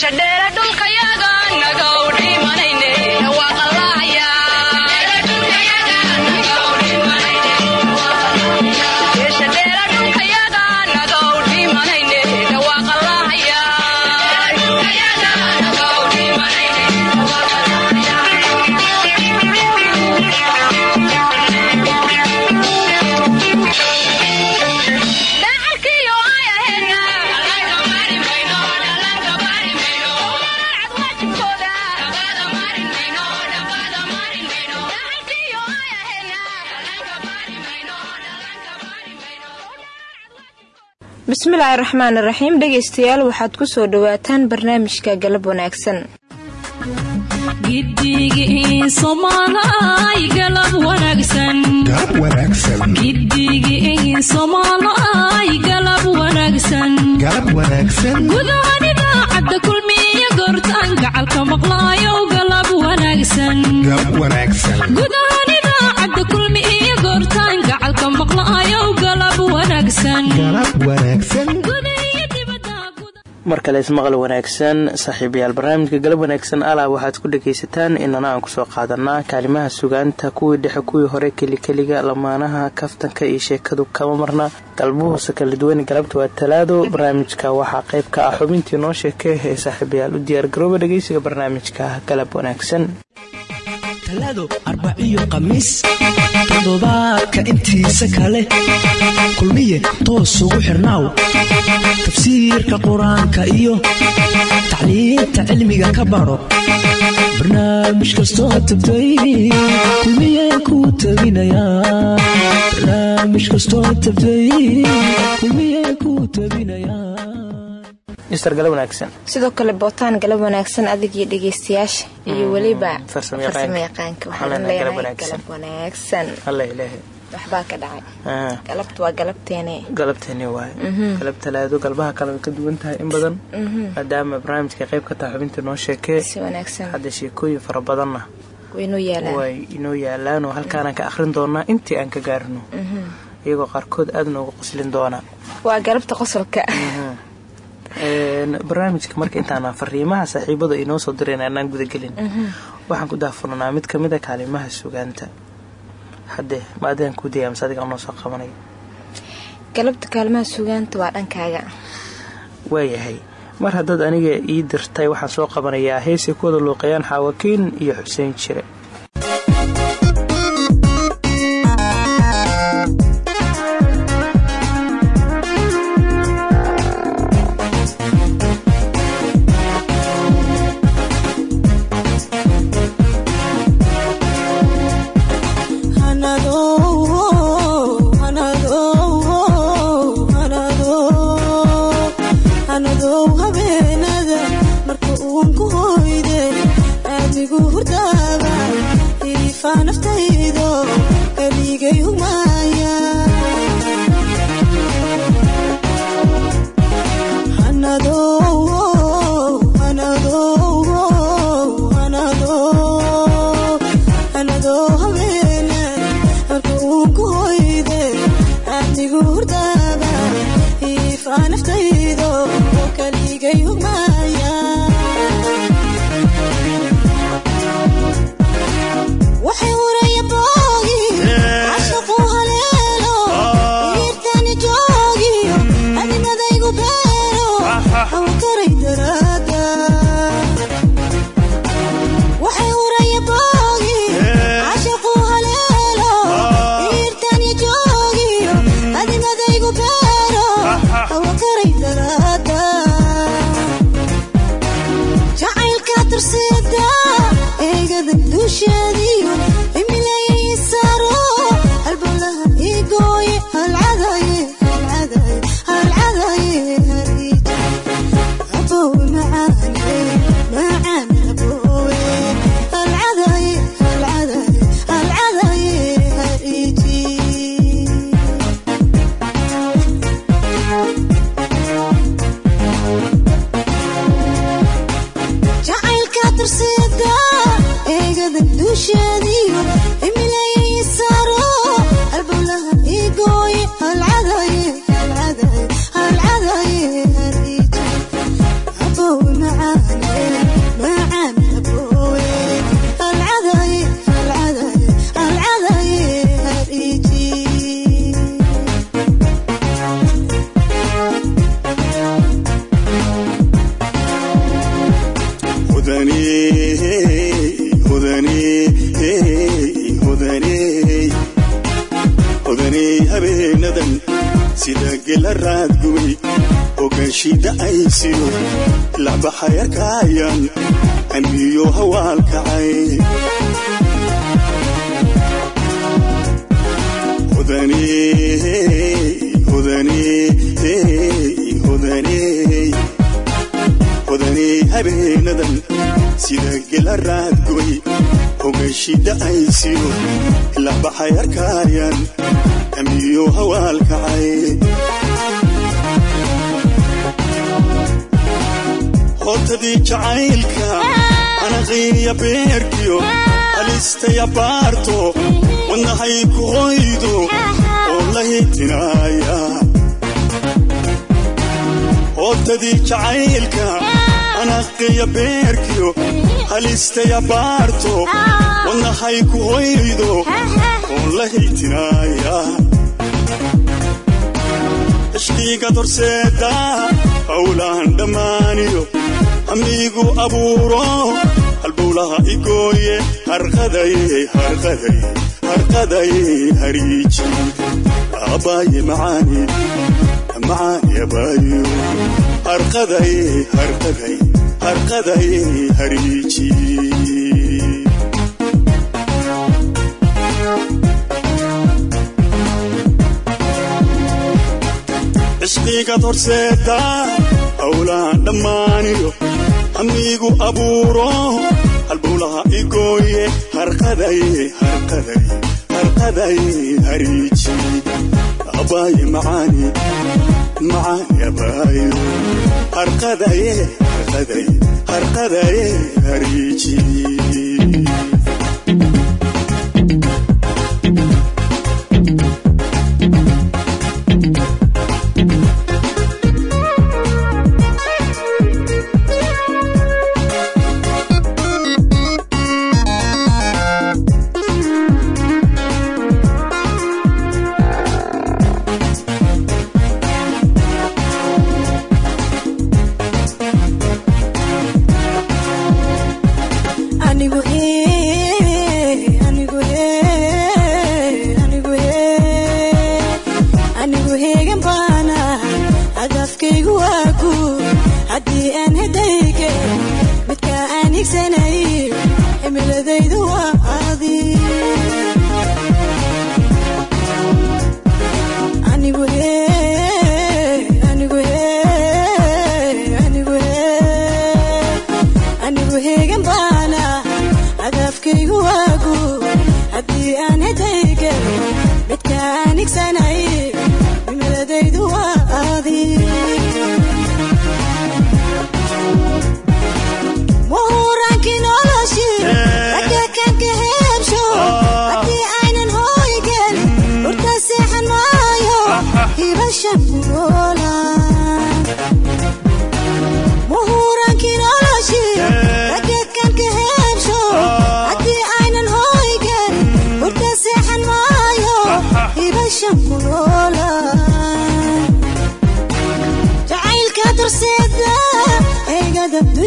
shadheera dhulka bismillaahi raxmaan raxiim dhegaystayaal waxaad ku soo dhowaataan barnaamijka galab wanaagsan. Gudahan idaacadda kulmiya goortaan gacalka maqlaayo galab wanaagsangudahan idaacadda kulmi iyo goortaan gacalka maqlaayo galab wanaagsan. Mar kale ismaqal wanaagsan saaxiibayaal barnaamijka galab wanaagsan alaa waxaad ku dhagaysataan inana aan ku soo qaadanaa kaalimaha sugaanta kuwii dhexe kuwii hore kelikeliga lamaanaha kaftanka iyo sheekadu kama marna. Galbuhuusa kala duwan galabta waa talaado. Barnaamijka waxaa qayb ka ah xubintii noo sheekee ee saaxiibayaal u diyaargarooba dhagaysiga barnaamijka galab wanaagsan talaado arbaciyo khamiis toddobaadka intiisa kale. Kulmiye toos ugu xirnaaw tafsiirka qur'aanka iyo tacliinta cilmiga ka baro. Barnaamij kastoo tabtay kulmiye kuu tabinayaa sidoo kale bootaan galab wanaagsan adigii dhegaystayaasha iyo weliba farsamo yaqaanka. Waxaan leenahay galab wanaagsan. Waxbaa ka dhacay. Galabta waa galabteene. Galabteeni waay. Galab talaado galbaha kale way ka duwan tahay in badan. Maadaama barnaamijka qayb ka tahay xubinta noo sheekee. Si wanaagsan. Hadda sheekooyin fara badanna way inoo yaalaan oo halkaanaan ka akhrin doonaa intii aan ka gaarino iyagoo qaarkood aada nooga qoslin doona. Waa galabta qosolka barnaamijka marka intaana fariimaha saaxiibada inoo soo direen aanaan gudagelin. Waxaan ku daafurnanaa mid ka mid a kaalimaha sugaanta hadde maadaan kuu daya mise adiga noo soo qabanay. Galabta kaalimaha sugaanta waa dhankaaga. Waayahay mar haddaad aniga ii dirtay waxaan soo qabanayaa heesay ku wada luuqeeyaan xaawakiin iyo xuseen jire macaan ogaanshida aysiyo labaxayarkaayan amiyo hawaalkacay habeenadan sida gela raadgubay ogaanshida aysiyo labaxayarkaayan amiyo hawaalkacay hootadii jacaylka anaqiya beerkiyo halistaya baarto wadnahay ku qoydo oo la hootadii jacaylka anaqiya beerkiyo halistaya baarto wadnahay ku qoydo oo la ishqiiga dorseeda howlaan dhammaaniyo amiigu abuuro. Halbowlaha igooye harqaday hariiji aabaaye macaani macaani abaayo harqadaye harqaday harqadaye hariiji ishqiigad horseeda howlaan dhammaaniyo amiigu abuuro halbowlaha igooye harqaday hariiji abaaye macaani macaani abaayo harqadaye harqaday harqadaye hariiji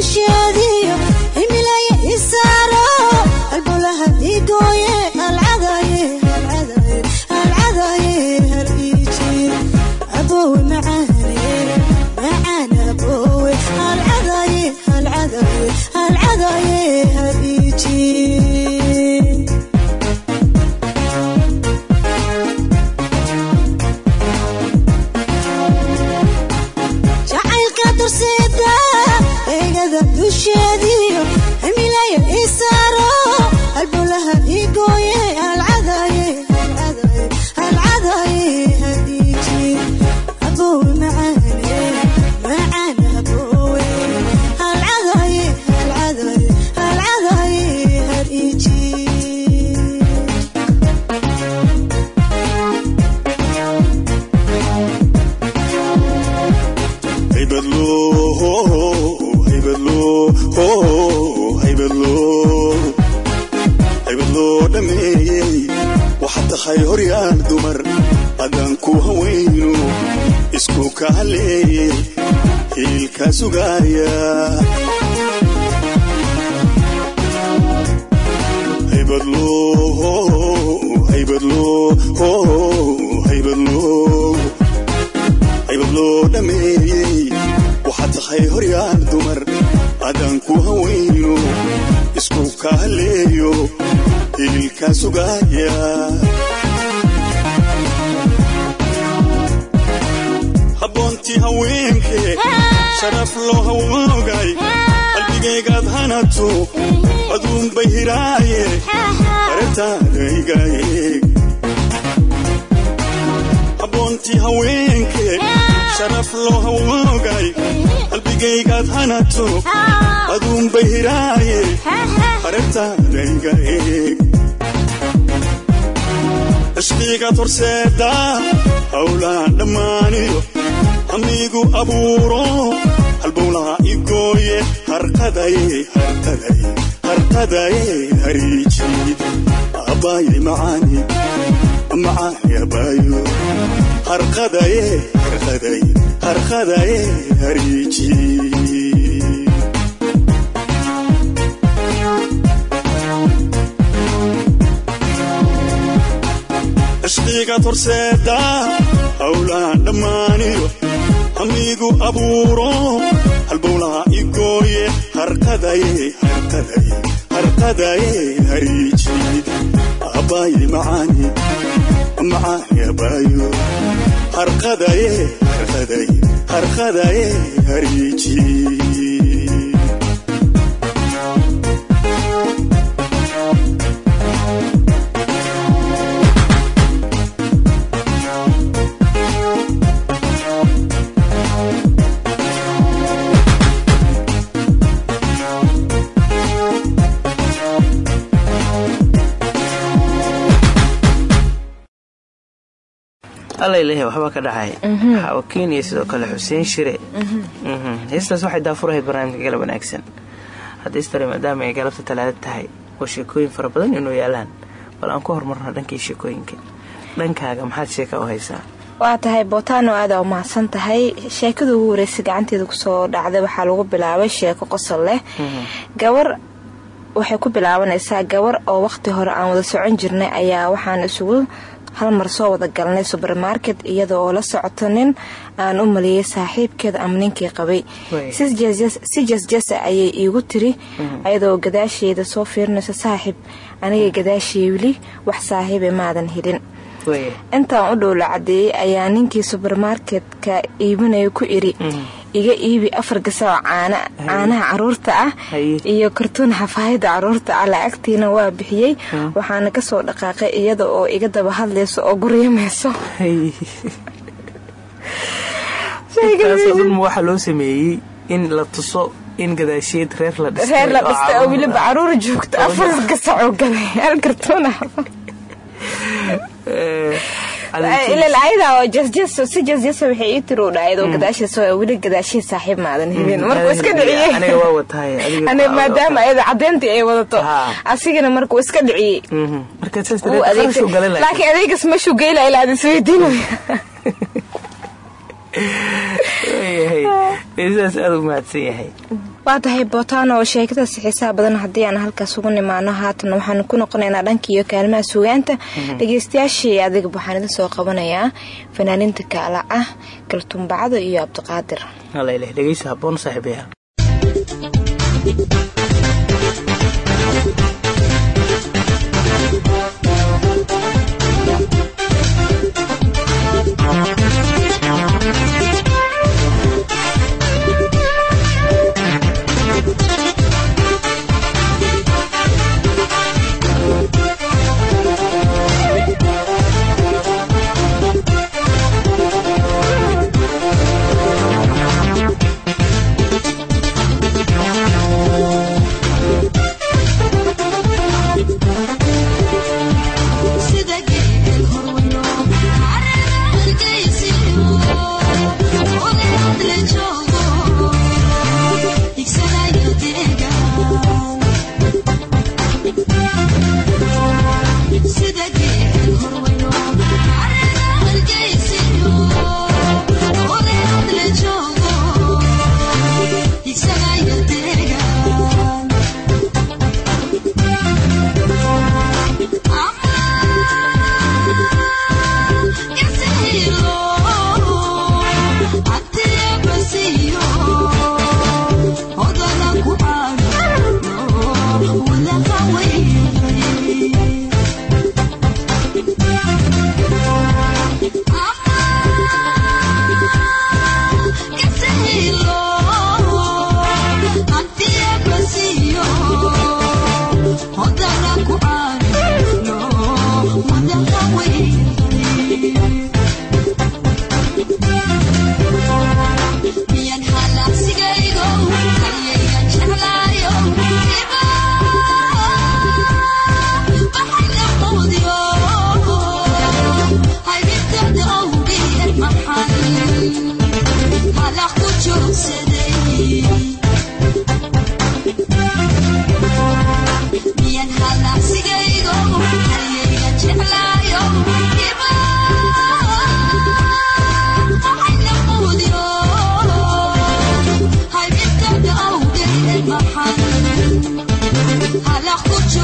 修。Tahay horyaan dumar adaan ku hawayno isku ka haleeyo hililkaa sugaaya habboontii haweenkee sharaf loo hawoogay qalbigaygaad hanato aduunbay hiraaye aragtaadaygaye habboontii haweenkee sharaf loo hawoogay qalbigaygaad hanato aduunbay hiraaye aragtaadaygaye cishqigaad horseeda hawlaan dhammaaniyo. Amigu abuuro halbowlaha igooye. Harqadaye harqadaye harqadaye hariijiid. Abbaaye macaani macaani abbaayo harqadaye hariijiid cishqigaad horseeda hawlaan dhammaaniyo amigu abuuro halbowlaha igooye harqadaye harqadaye hariijiid abbaaye macaani macaani abbaayo harqadaye harqadaye harqadaye hariijiid allaleh waxbaa ka dhacay. Xawakiin iyo sidoo kale xuseen shire. Heestaas waxay daafurahayd barnaamijka galab wanaagsan. Haddistare maadaama ay galabta talaada tahay oo sheekooyin fara badan inuu yaalaan. Bal aan ku horumarno dhankii sheekooyinka. Dhankaaga maxaad sheeka u haysaa? Waa tahay bootaano aada u mahadsan tahay. Sheekada ugu horeysa gacanteeda ku soo dhacday waxaa lagu bilaabay sheeko qosol leh. Gabar waxay ku bilaabanaysaa gabar oo waqti hore aan wada socon jirnay ayaa waxaan isugu hal mar soo wada galnay subermarket iyada oo la socoto nin aan u maliyey saaxiibkeeda ama ninkii qabay. Si jasjasa ayay iigu tiri ayadoo gadaasheeda soo fiirinayso saaxiib aniga gadaashii weli wax saaxiiba maadan helin. Intaan u dhowla cadeeyey ayaa ninkii subermarketka iibinaya ku iri iga iibi afar gasoo caanaha carruurta ah iyo kartuun xafaayada carruurta ah. Lacagtiina waa bixiyey. Waxaana ka soo dhaqaaqay iyada oo iga daba hadlayso oo guryamayso waxaa loo sameeyey in la tuso in gadaasheed reer la reer la dhistay oo weliba carruur joogto afar gasacoo gaday hal kartuuna maadaama ayada cadeyntii ay wadato asigana markuu iska dhiciyey. Laakiin. adeegas mashuu geyla ilaa ad saas aada u mahadsan yahay waa tahay bootaan oo sheekadaas xiisaha badan haddii aan halkaas ugu nimaano haatan waxaanu ku noqonaynaa dhanka iyo kaalmaha sugaanta. Dhageystayaashii adiga waxaan idin soo qabanayaa fanaaninta kaala ah kaltuumbacdo iyo cabdiqaadir dhegeysa haboon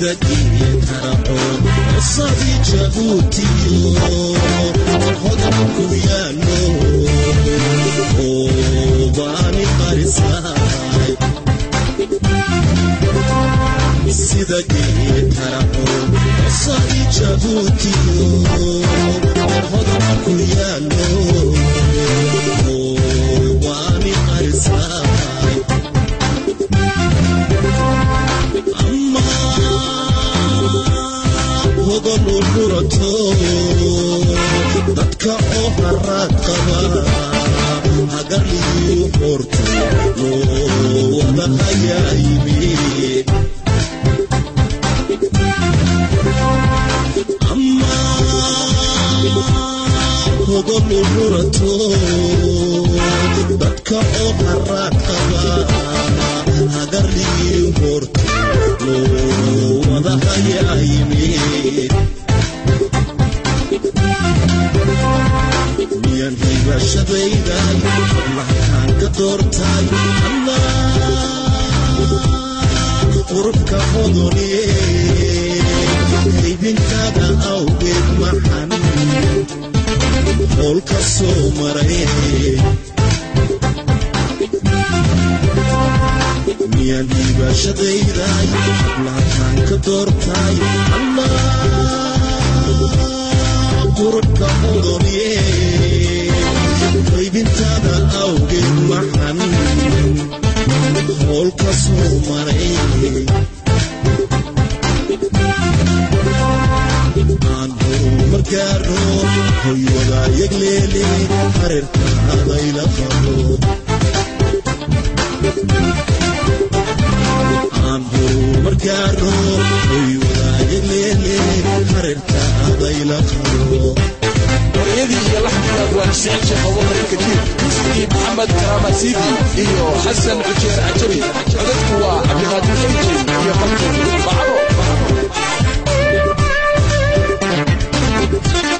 sida diitaraqoon osadii jabuutiyo hodan ku yaalo obaani qarisaay sida diitaraqoon osadii jabuutiyo hodan ku yaalo hodan u furato dadka oo haraad qaba hagarligiu qorto loo wada hayaayimi ama hodan u furato dadka oo haraad qaba hagarligiu qorto loo wada hayaayimi miyan hiibashadayday lahaan ka doortay qurubka hodoniye haybintaada awgeed maxan hoolka soo maray. Miyan hiibashadayday lahaan ka doortay. Qurubka hodoniye qaybintaada awgeed maxan hoolka soo maray aan horumar gaaro hoy wadaayag leele hareerka adayla qabo aan horumar gaaro hoy wadaayag leele hareerka adayla qabo waryadii iyo laxmigaad waa xuseen sheekh abubakar katiir musigii maxamed karaama siidi iyo xasan cujeer cajabi codadku waa cabdiqaadir fijin iyo martin bacdo Música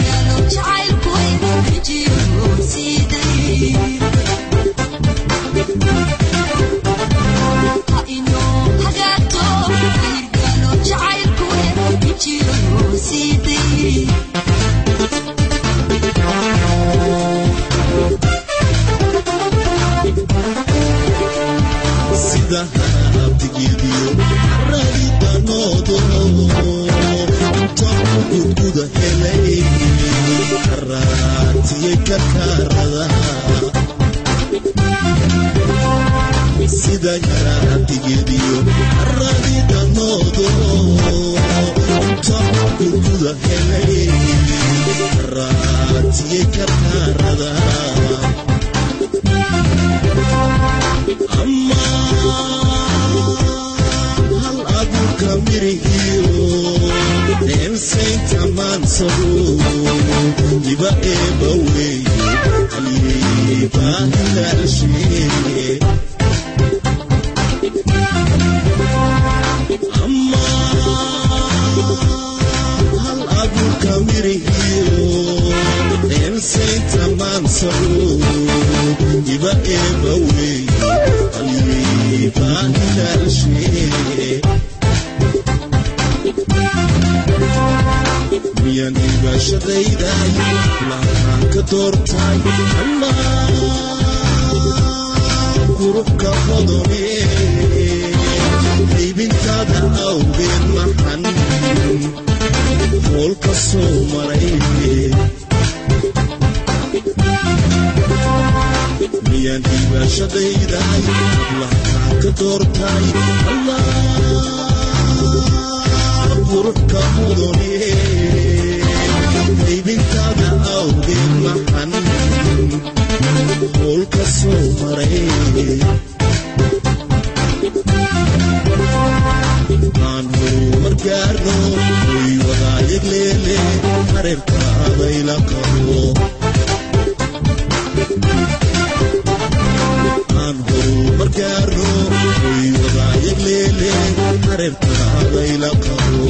sida yaraadigeediyo radidanoodo taku gudguda helay karaatiyey karkaaradaha ama hal abuurka mirihiyo eensaynta maansado diba eeba weeye haliyey baahilaalshee miyaan hibaashadayday lahaan ka doortay ama qurubka hodone qaybintaada awgeed maxan hoolka soo maray miyaan hibaashadayday lahaan ka doortay ama qurubka hodone qaybintaada awgeed maxan hoolka soo maray aan horumar gaarno way wadaayag leele hareerkaabayla qabo aan horumar gaarno way wadaayag leele hareerkaabayla qabo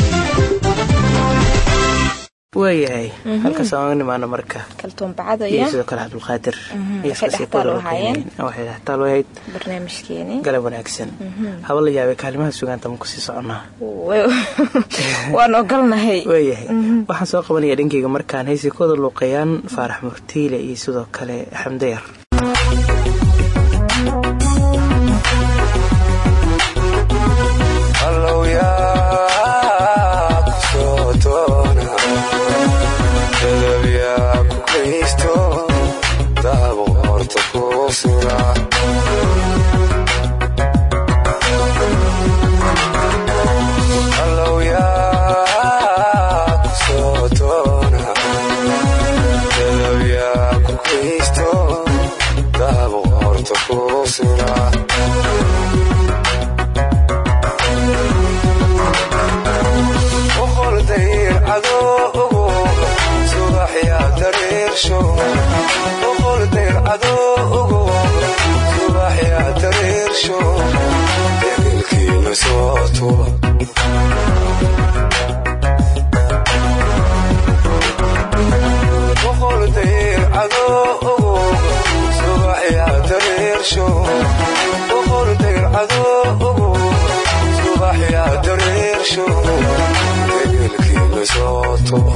waayahay halkaas aan nimaano marka. Sidoo kale cabdulqaadir Mhm, u ahayd. Galab wanaagsan. Haba la yaabay kaalimaha sugaanta ma ku sii soconaa waayahay waxaan soo qabanaya dhankeyga markaan haysi kooda luuqeeyaan faarax murtiile iyo sidoo kale xamdayar debilkiina soo tuba boqol dayr cadoogo subax yaa dareersho boqol dayr cadoogo subax yaa dareersho debilkiina soo tuba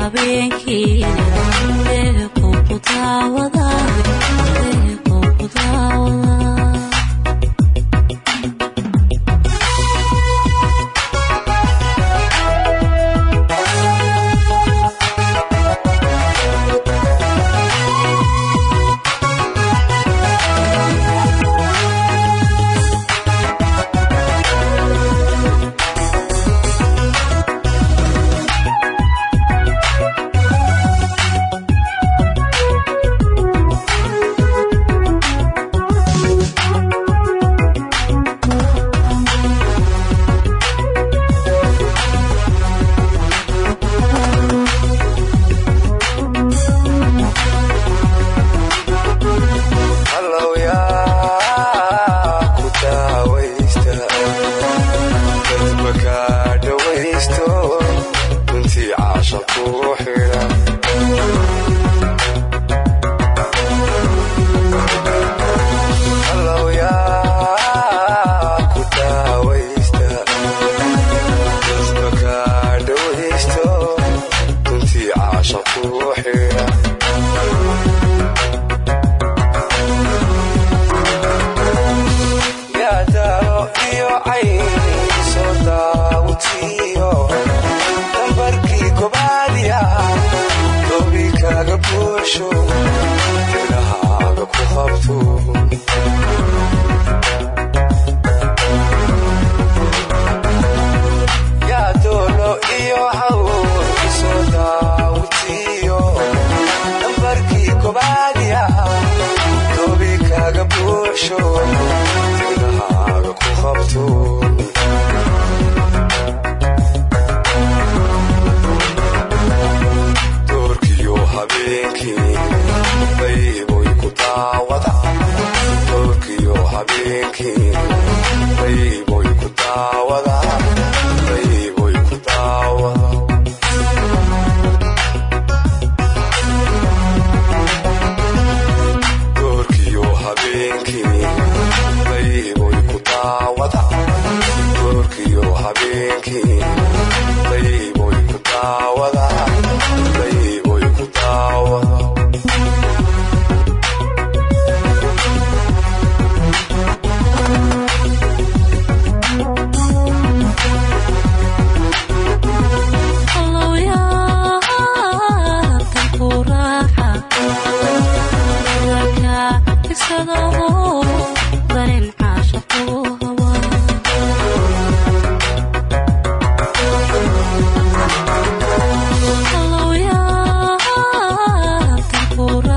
habeenkii deeqo ku taawadaa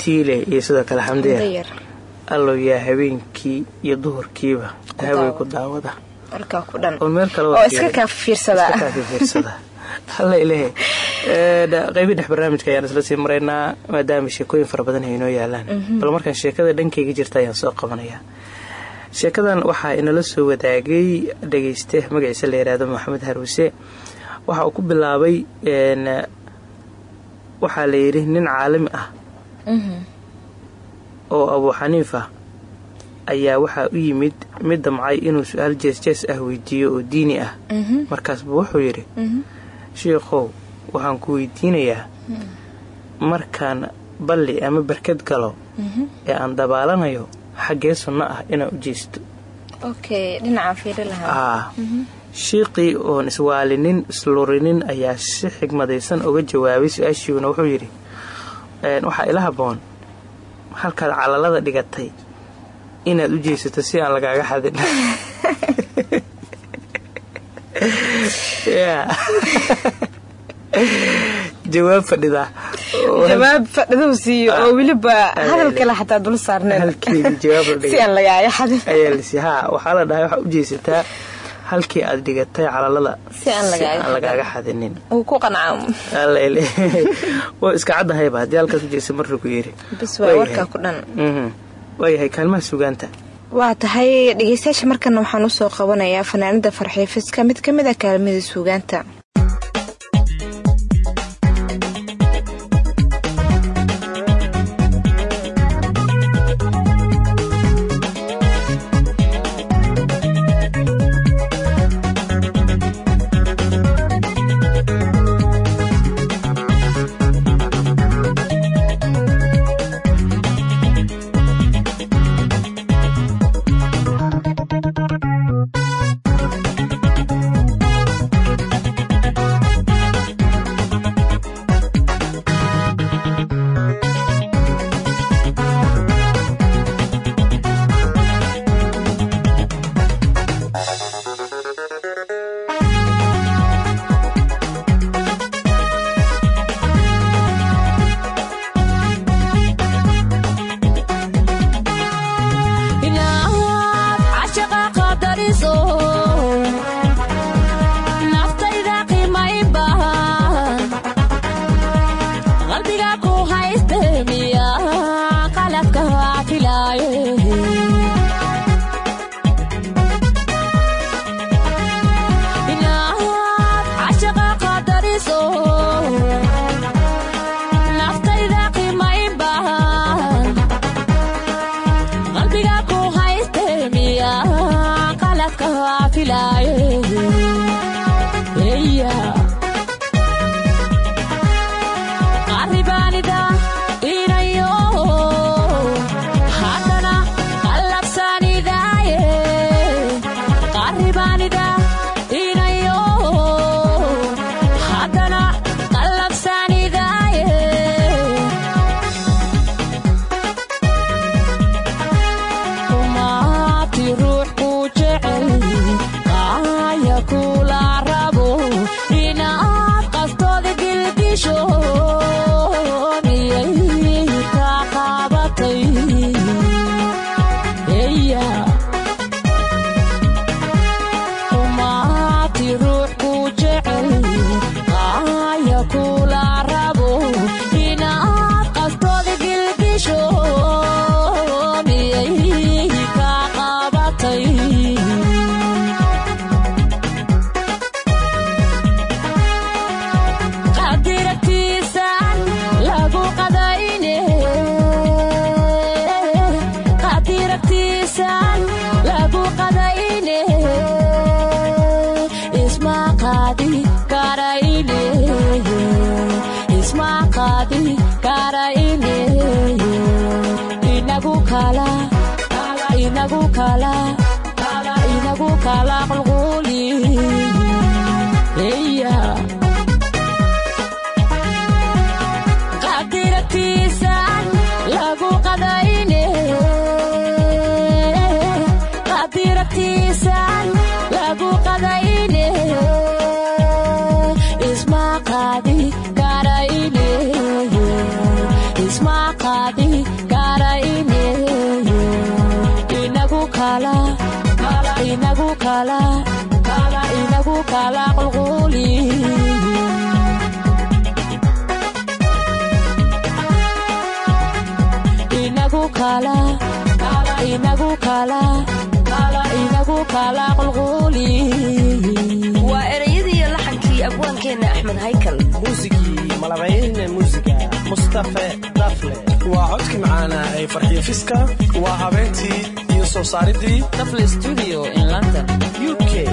tiile iyo sidoo kale xamdiyar ah. allow yaa habeenkii iyo duhurkiiba. Hawey ku daawada. Eh, Qeybi dhex barnaamijka ayaan isla sii maraynaa maadaama sheekooyin fara badan yaalaan. Bal markaan sheekada dhankayga jirta ayaan soo qabanaya. Sheekadan waxaa inala soo wadaagay dhageyste magaciisa la yidhaahdo maxamed harwise waxa uu ku bilaabay waxaa layidhi nin caalami ah oo abuu xaniif ah ayaa waxaa u yimid mid damcay inuu su'aal jees-jees ah weydiiyo oo diini ah. Markaasbuu wuxuu yidhi shiikhow waxaan ku weydiinayaa markaan balli ama barkad galo ee aan dabaalanayo xaggee sunno ah inaan u jeesto. Aa shiiqii oon iswaalinin islurinin ayaa si xigmadaysan uga jawaabay su'aashiiguna wuxuu yidhi "Een, waxaa ila haboon halkaad calalada dhigatay inaad u jeesato si aan lagaaga xadin jawaab fadhida. Jawaab fadhiduu siiyo. Oo weliba Ay, hadal kale xataa dul saarneen. Halkeedii jawaab la dhigay si aan lagaaga xadin ayaa lasi haa waxaa la dhahay waxaa u jeesataa halkii aad dhigatay calalada Si aan lagaaga xadin. lagaaga xadinin uu ku qancaa Allele. waa iska caddahayba haddii markuu ku bas waa warkaa ku dhan. Mhm. waayahay kaalmaha sugaanta waa tahay dhegeystayaasha markana waxaan u soo qabanayaa fanaanada farxiifiska mid ka mid a kaalmada suugaanta inagu abwaankeenna axmed haykal. Muusigii malabayne muusiga dafe dafle. Waa codkii macaanaa ee farxiyo fiska waa habeentii iyo soo saaridii dafle studio in london u k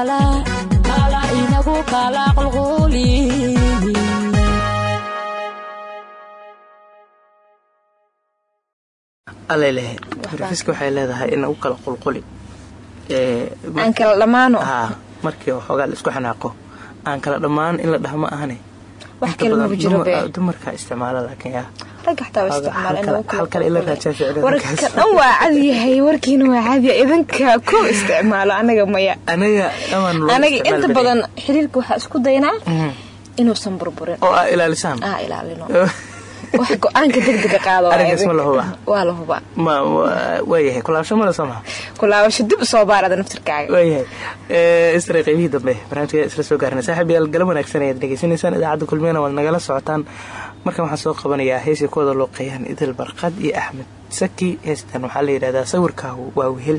inagu kala inagu kala qulquli aleleh farfiska waxay leedahay in u kala qulquli Ee, aan kala dhammaano haa markii waxoogaa la isku xanaaqo. Aan kala dhammaan in la dhaha ma ahane wax Inta kale badan maba jiro be dumar- dumarka isticmaala laakiin yaa ragga xataa waa isticmaala in lagu kala hal kale ila qulqulo. raajaa ficilada warka markaas. dhan waa cadyahay warkiina waa cadya idinka ku isticmaalo anaga maya anaga inta badan. xiriirka waxaa isku daynaa Mhm. inuusan burburin oo aa ilaalisaan aa ilaalino wax go'aanka degdega qaado waa Arrinkaas ma idinka. la hubaa? waa la hubaa ma wa- waayahay kulaabsho male soo maha kulaabasho dib u soo baarada naftirkaaga waayahay Ee, isra qaybihii dambe barnaamijka isla soo gaarnay saaxiib yaal galab wanaagsan ayaad dhegeysanaysaan idaacadda kulmiyana waad nagala socotaan markan waxaan soo qabanayaa heesii ku wada looqeeyaan idil barqad iyo axmed saki. Heestan waxaa la yidhahdaa sawirkaagu waa wehel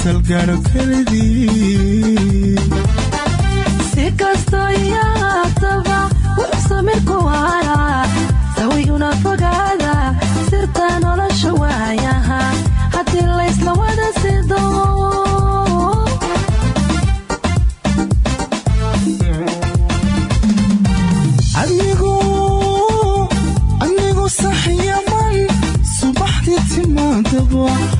masal gaadho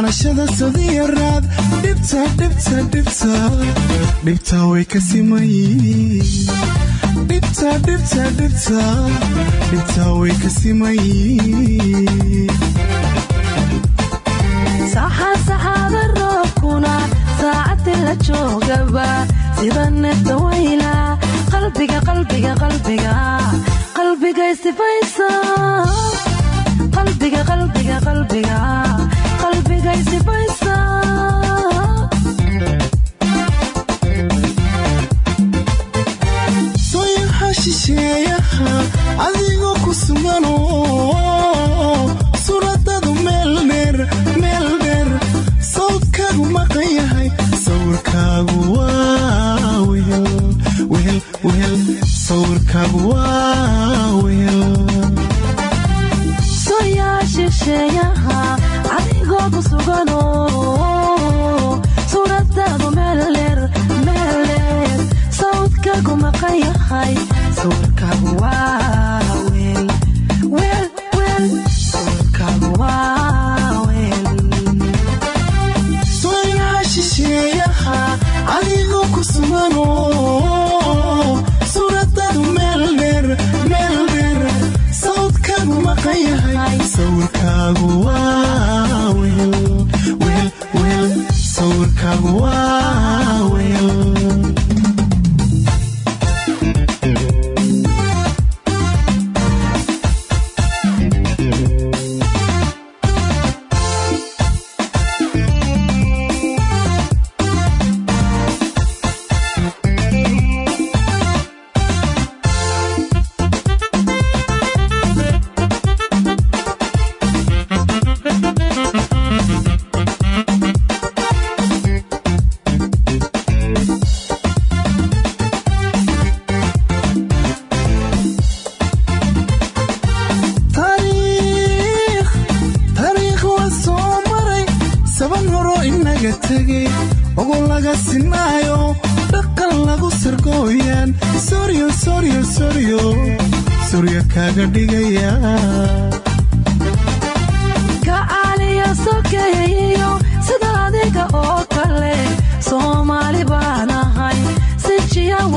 hanashada sadiyaraad dhibta dhibta dhibta dhibta way ka simayiin dhibta dhibta dhibta dhibta way ka simayiin saxa saxaada roobkuna saacadii la joogaba sida neefta wayla qalbiga qalbiga qalbiga qalbiga isifaysa qalbiga qalbiga qalbiga sooyaha shisheeyaha adigoo ku sugano suradadu meel dheer meel dheer sawdkaagu maqan yahay sawirkaagu waa wehel wehel wehel sawirkaagu waa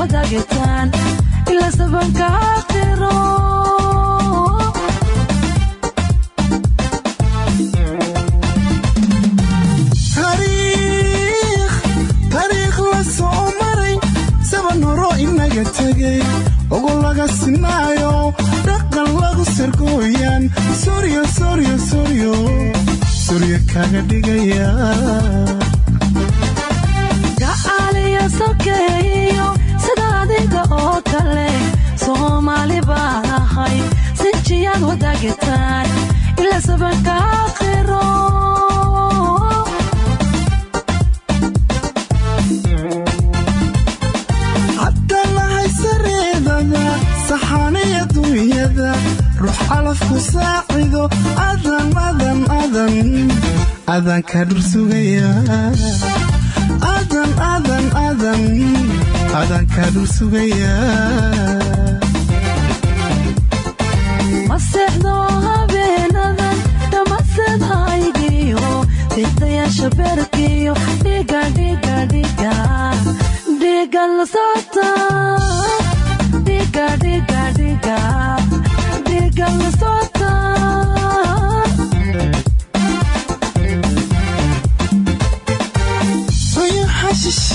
sijiya wadagitaan ila la soo maray saban horo inaga tegay ogo laga sinaayo dhaqan lagu sargooyaan soryo soryo soryo soryo kaaga dhigaya kale soomaali baan ahay sijiyaad wadagitaan ila sabanka aqiro haddana haysareedada saxaanaya dunyada ruux adan adan adan ka dhur sugaya ma seexdo habeenadan dhamaseed haygiyo sitayaasha beerkiyo dhiga dhiga dhiga la socota dhiga dhiga dhiga dhiga la socota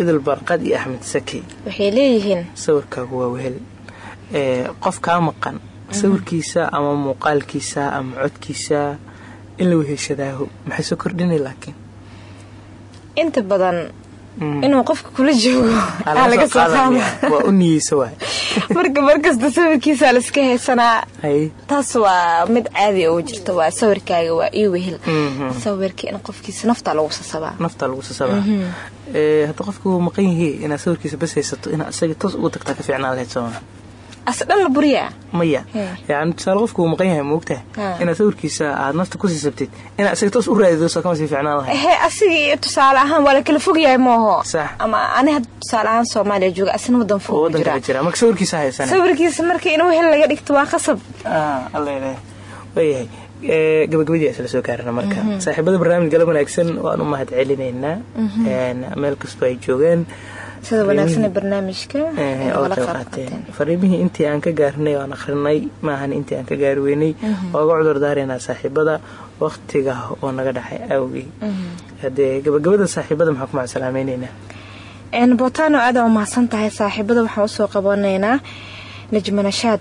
idil barqad iyo axmed saki. Waxay leeyihiin. Sawirkaagu waa wehel ee qof kaa maqan. Sawirkiisa ama muuqaalkiisa ama codkiisa in la weheshadaaho maxay soo kordhinay laakiin? Inta badan inuu qofka kula joogo. Marka markasta sawirkiisa laiska haysanaa hay taas waa mid caadi oo jirta waa sawirkaaga waa ii wehel. Mhm. sawirka in qofkiisa naftaa lagu sasabaa. Naftaa lagu sasabaa. Ee hadda qofka uu maqan yahay inaad sawirkiisa bas haysato inaad isaga toos ugu tagtaa ka fiicnaan lahayd sooma ase dhan la buriyaa maya. Yani tusaale qofka uu maqan yahay moogtaha Ha. inaad sawirkiisa aad nafta ku siisabtid inaad isaga toos u raadido soo kama sii fiicnaan lahayd ehe asigii tusaale ahaan waa la kala fog yahay mooho. Sax. ama ani hadda tusaale ahaan soomaaliya jooga asina wadan fog ku waddanka jira. ka jira. Marka sawirkiisa haysana sawirkiisa marka in wehel laga dhigto waa qasab. Allaileh waayahay ee, gabagabadii isla soo gaarana marka. Saaxiibada barnaamij galab wanaagsan waan u mahad celinaynaa Een, meel kastoo ay joogaan fariimihii intii aan ka gaarnay waan akhrinay maahan intii aan ka gaari weynay waa uga cudur daaraynaa saaxiibada. Waqtiga oo naga dhexay awgii. Haddee gabagabada saaxiibada maxaa ku macsalaamaynaynaa een botano aad aa umahadsan tahay saaxiibada waxaan u soo qabanaynaa najmanashaad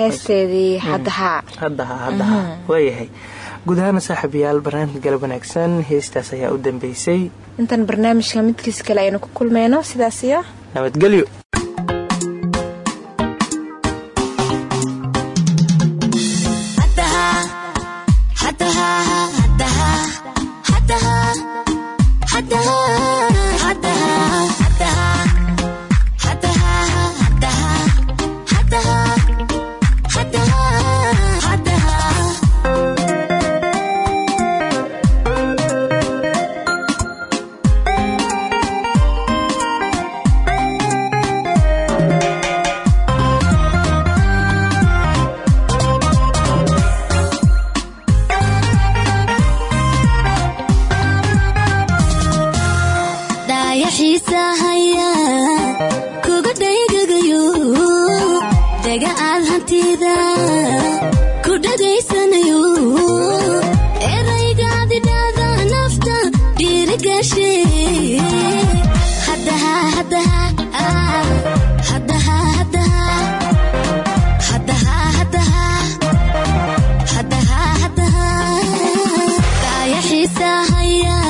heesteedii haddahaa haddaha. Haddaha waayahay guud ahaana saaxiibayaal barnaamij galab wanaagsan heestaas ayaa u dambeysay. Intan barnaamijka midkiis kale aynu ku kulmeyno sidaas iyo nabadgelyo dhaayaxiisa haya